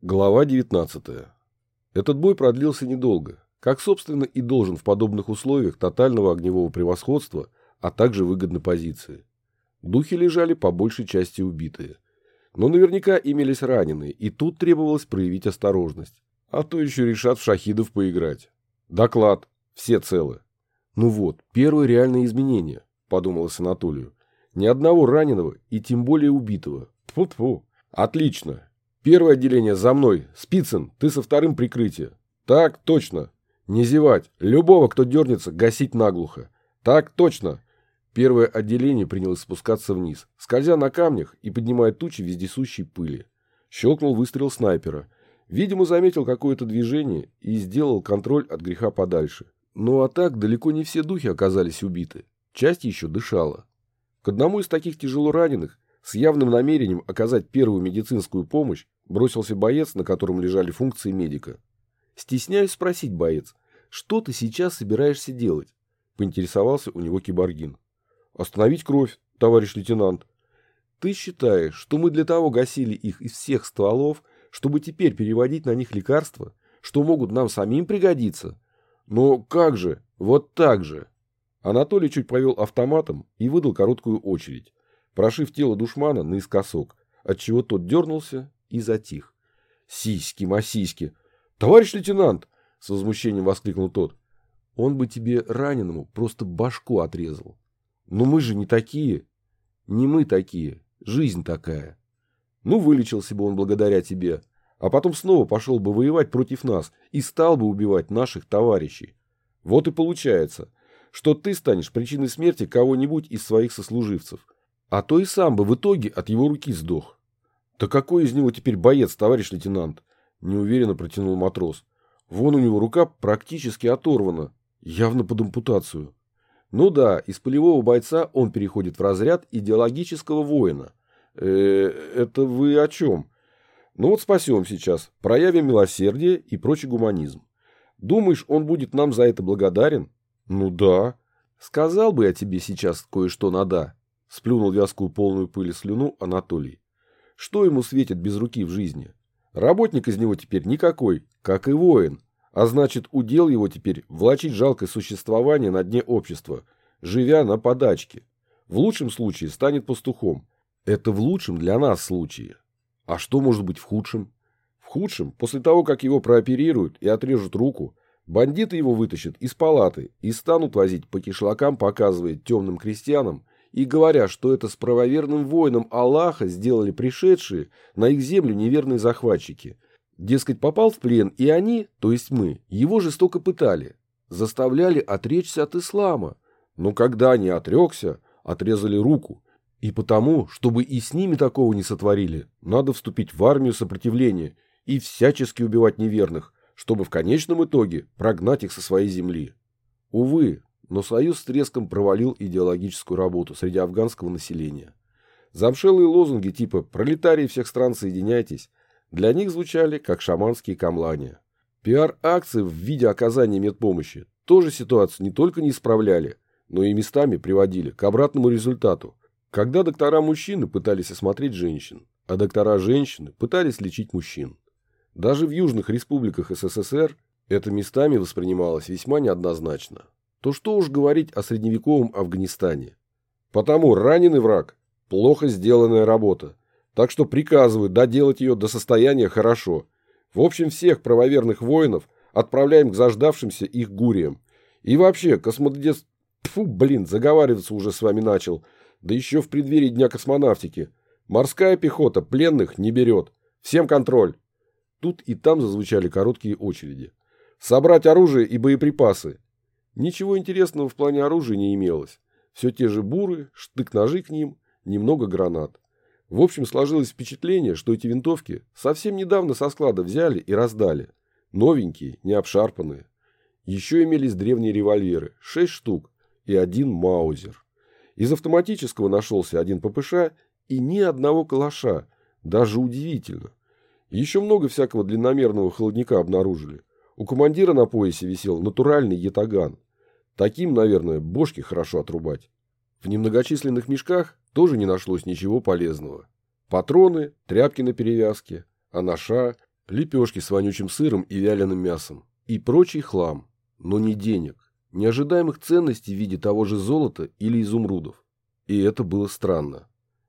Глава 19. Этот бой продлился недолго, как, собственно, и должен в подобных условиях тотального огневого превосходства, а также выгодной позиции. Духи лежали по большей части убитые. Но наверняка имелись раненые, и тут требовалось проявить осторожность. А то еще решат в шахидов поиграть. Доклад. Все целы. Ну вот, первое реальное изменение, подумалось Анатолию. Ни одного раненого и тем более убитого. Тьфу-тьфу. Отлично. Первое отделение за мной. Спицын, ты со вторым прикрытие. Так, точно. Не зевать. Любого, кто дернется, гасить наглухо. Так, точно. Первое отделение принялось спускаться вниз, скользя на камнях и поднимая тучи вездесущей пыли. Щелкнул выстрел снайпера. Видимо, заметил какое-то движение и сделал контроль от греха подальше. Ну а так далеко не все духи оказались убиты. Часть еще дышала. К одному из таких тяжело раненых с явным намерением оказать первую медицинскую помощь бросился боец, на котором лежали функции медика. Стесняюсь спросить, боец, что ты сейчас собираешься делать? Поинтересовался у него киборгин. Остановить кровь, товарищ лейтенант. Ты считаешь, что мы для того гасили их из всех стволов, чтобы теперь переводить на них лекарства, что могут нам самим пригодиться? Но как же, вот так же. Анатолий чуть повел автоматом и выдал короткую очередь прошив тело душмана наискосок, отчего тот дернулся и затих. «Сиськи, масиськи! Товарищ лейтенант!» — с возмущением воскликнул тот. «Он бы тебе раненому просто башку отрезал. Но мы же не такие. Не мы такие. Жизнь такая. Ну, вылечился бы он благодаря тебе, а потом снова пошел бы воевать против нас и стал бы убивать наших товарищей. Вот и получается, что ты станешь причиной смерти кого-нибудь из своих сослуживцев. А то и сам бы в итоге от его руки сдох. Да какой из него теперь боец, товарищ лейтенант? Неуверенно протянул матрос. Вон у него рука практически оторвана, явно под ампутацию. Ну да, из полевого бойца он переходит в разряд идеологического воина. Э, это вы о чем? Ну вот спасем сейчас, проявим милосердие и прочий гуманизм. Думаешь, он будет нам за это благодарен? Ну да. Сказал бы я тебе сейчас кое-что на «да», Сплюнул вязкую полную пыли слюну Анатолий. Что ему светит без руки в жизни? Работник из него теперь никакой, как и воин. А значит, удел его теперь влачить жалкое существование на дне общества, живя на подачке. В лучшем случае станет пастухом. Это в лучшем для нас случае. А что может быть в худшем? В худшем, после того, как его прооперируют и отрежут руку, бандиты его вытащат из палаты и станут возить по кишлакам, показывая темным крестьянам, и говоря, что это с правоверным воином Аллаха сделали пришедшие на их землю неверные захватчики. Дескать, попал в плен, и они, то есть мы, его жестоко пытали, заставляли отречься от ислама. Но когда не отрекся, отрезали руку. И потому, чтобы и с ними такого не сотворили, надо вступить в армию сопротивления и всячески убивать неверных, чтобы в конечном итоге прогнать их со своей земли. Увы, но Союз с треском провалил идеологическую работу среди афганского населения. Замшелые лозунги типа «Пролетарии всех стран соединяйтесь» для них звучали как шаманские камлания. Пиар-акции в виде оказания медпомощи тоже ситуацию не только не исправляли, но и местами приводили к обратному результату, когда доктора-мужчины пытались осмотреть женщин, а доктора-женщины пытались лечить мужчин. Даже в южных республиках СССР это местами воспринималось весьма неоднозначно то что уж говорить о средневековом Афганистане. Потому раненый враг – плохо сделанная работа, так что приказываю доделать ее до состояния хорошо. В общем, всех правоверных воинов отправляем к заждавшимся их гуриям. И вообще, космодес... Фу, блин, заговариваться уже с вами начал. Да еще в преддверии Дня космонавтики. Морская пехота пленных не берет. Всем контроль. Тут и там зазвучали короткие очереди. Собрать оружие и боеприпасы. Ничего интересного в плане оружия не имелось. Все те же буры, штык-ножи к ним, немного гранат. В общем, сложилось впечатление, что эти винтовки совсем недавно со склада взяли и раздали. Новенькие, не обшарпанные. Еще имелись древние револьверы, шесть штук и один маузер. Из автоматического нашелся один ППШ и ни одного калаша. Даже удивительно. Еще много всякого длинномерного холодника обнаружили. У командира на поясе висел натуральный ятаган. Таким, наверное, бошки хорошо отрубать. В немногочисленных мешках тоже не нашлось ничего полезного. Патроны, тряпки на перевязке, анаша, лепешки с вонючим сыром и вяленым мясом и прочий хлам, но не денег, неожидаемых ценностей в виде того же золота или изумрудов. И это было странно.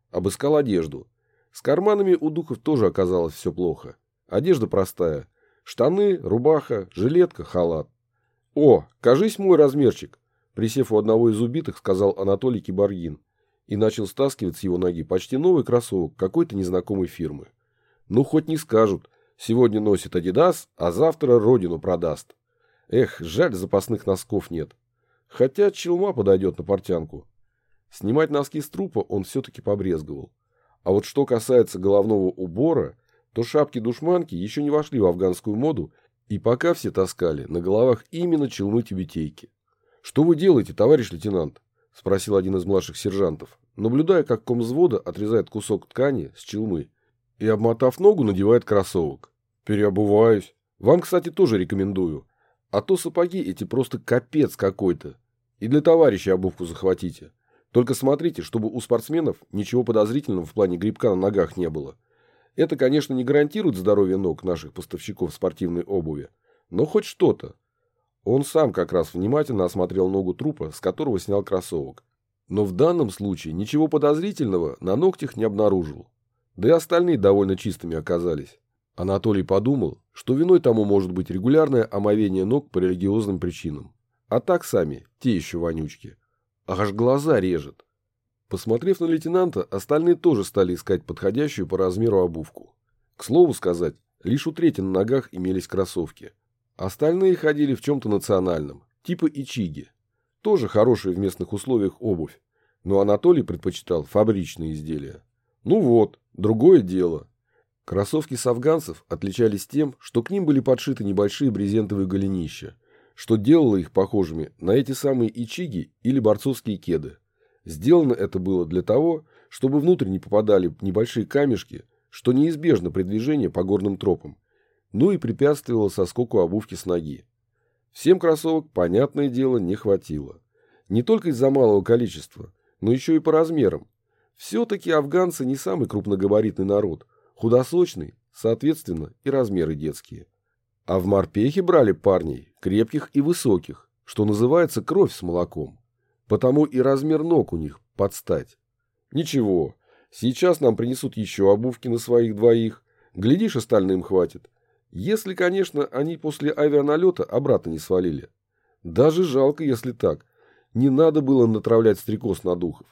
Обыскал одежду. С карманами у духов тоже оказалось все плохо. Одежда простая. Штаны, рубаха, жилетка, халат. «О, кажись мой размерчик!» Присев у одного из убитых, сказал Анатолий Киборгин и начал стаскивать с его ноги почти новый кроссовок какой-то незнакомой фирмы. Ну, хоть не скажут, сегодня носит Адидас, а завтра родину продаст. Эх, жаль, запасных носков нет. Хотя челма подойдет на портянку. Снимать носки с трупа он все-таки побрезговал. А вот что касается головного убора, то шапки-душманки еще не вошли в афганскую моду, и пока все таскали на головах именно челмы-тюбетейки. «Что вы делаете, товарищ лейтенант?» – спросил один из младших сержантов, наблюдая, как ком взвода отрезает кусок ткани с челмы и, обмотав ногу, надевает кроссовок. «Переобуваюсь. Вам, кстати, тоже рекомендую. А то сапоги эти просто капец какой-то. И для товарища обувку захватите. Только смотрите, чтобы у спортсменов ничего подозрительного в плане грибка на ногах не было. Это, конечно, не гарантирует здоровье ног наших поставщиков спортивной обуви, но хоть что-то. Он сам как раз внимательно осмотрел ногу трупа, с которого снял кроссовок. Но в данном случае ничего подозрительного на ногтях не обнаружил. Да и остальные довольно чистыми оказались. Анатолий подумал, что виной тому может быть регулярное омовение ног по религиозным причинам. А так сами, те еще вонючки. Аж глаза режет. Посмотрев на лейтенанта, остальные тоже стали искать подходящую по размеру обувку. К слову сказать, лишь у трети на ногах имелись кроссовки. Остальные ходили в чем-то национальном, типа ичиги. Тоже хорошая в местных условиях обувь. Но Анатолий предпочитал фабричные изделия. Ну вот, другое дело. Кроссовки с афганцев отличались тем, что к ним были подшиты небольшие брезентовые голенища, что делало их похожими на эти самые ичиги или борцовские кеды. Сделано это было для того, чтобы внутрь не попадали небольшие камешки, что неизбежно при движении по горным тропам, ну и препятствовало соскоку обувки с ноги. Всем кроссовок, понятное дело, не хватило. Не только из-за малого количества, но еще и по размерам. Все-таки афганцы не самый крупногабаритный народ – Худосочный, соответственно, и размеры детские. А в морпехе брали парней, крепких и высоких, что называется кровь с молоком. Потому и размер ног у них под стать. Ничего, сейчас нам принесут еще обувки на своих двоих. Глядишь, остальным хватит. Если, конечно, они после авианалета обратно не свалили. Даже жалко, если так. Не надо было натравлять стрекоз на духов.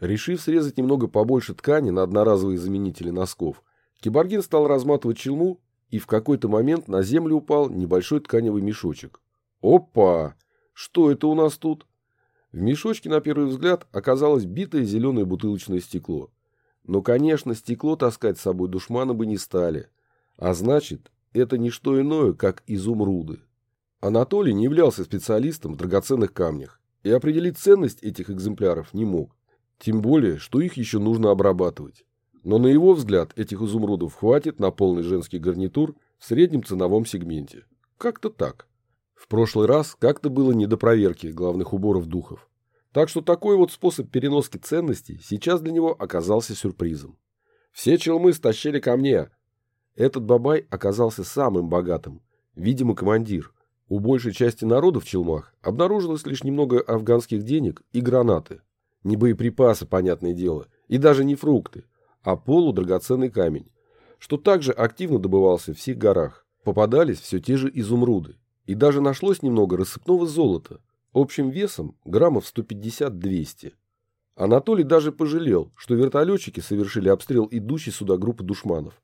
Решив срезать немного побольше ткани на одноразовые заменители носков, Киборгин стал разматывать челму, и в какой-то момент на землю упал небольшой тканевый мешочек. Опа! Что это у нас тут? В мешочке, на первый взгляд, оказалось битое зеленое бутылочное стекло. Но, конечно, стекло таскать с собой душмана бы не стали. А значит, это не что иное, как изумруды. Анатолий не являлся специалистом в драгоценных камнях и определить ценность этих экземпляров не мог. Тем более, что их еще нужно обрабатывать. Но на его взгляд этих изумрудов хватит на полный женский гарнитур в среднем ценовом сегменте. Как-то так. В прошлый раз как-то было не до проверки главных уборов духов. Так что такой вот способ переноски ценностей сейчас для него оказался сюрпризом. Все челмы стащили ко мне. Этот бабай оказался самым богатым. Видимо, командир. У большей части народа в челмах обнаружилось лишь немного афганских денег и гранаты. Не боеприпасы, понятное дело, и даже не фрукты а полудрагоценный камень, что также активно добывался в всех горах. Попадались все те же изумруды. И даже нашлось немного рассыпного золота, общим весом граммов 150-200. Анатолий даже пожалел, что вертолетчики совершили обстрел идущей сюда группы душманов.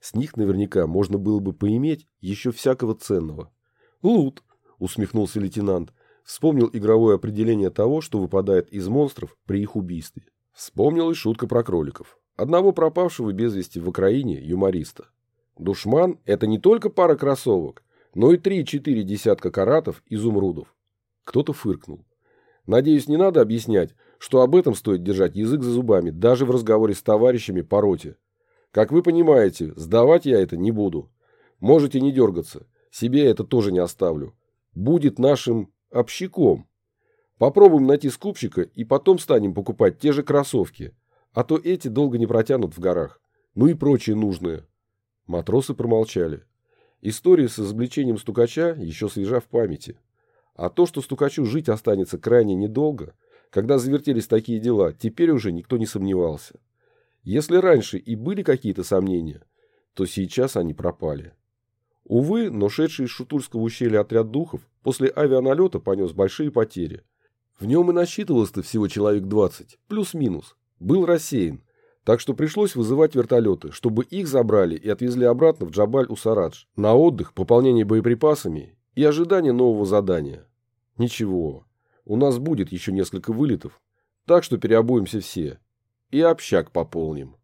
С них наверняка можно было бы поиметь еще всякого ценного. «Лут», — усмехнулся лейтенант, вспомнил игровое определение того, что выпадает из монстров при их убийстве. Вспомнил и шутка про кроликов. Одного пропавшего без вести в Украине юмориста. Душман – это не только пара кроссовок, но и три-четыре десятка каратов изумрудов. Кто-то фыркнул. Надеюсь, не надо объяснять, что об этом стоит держать язык за зубами, даже в разговоре с товарищами по роте. Как вы понимаете, сдавать я это не буду. Можете не дергаться, себе это тоже не оставлю. Будет нашим общиком. Попробуем найти скупщика и потом станем покупать те же кроссовки – а то эти долго не протянут в горах. Ну и прочее нужное. Матросы промолчали. История с изобличением стукача еще свежа в памяти. А то, что стукачу жить останется крайне недолго, когда завертелись такие дела, теперь уже никто не сомневался. Если раньше и были какие-то сомнения, то сейчас они пропали. Увы, но шедший из Шутульского ущелья отряд духов после авианалета понес большие потери. В нем и насчитывалось-то всего человек 20, плюс-минус. Был рассеян, так что пришлось вызывать вертолеты, чтобы их забрали и отвезли обратно в Джабаль-Усарадж на отдых, пополнение боеприпасами и ожидание нового задания. Ничего, у нас будет еще несколько вылетов, так что переобуемся все. И общак пополним.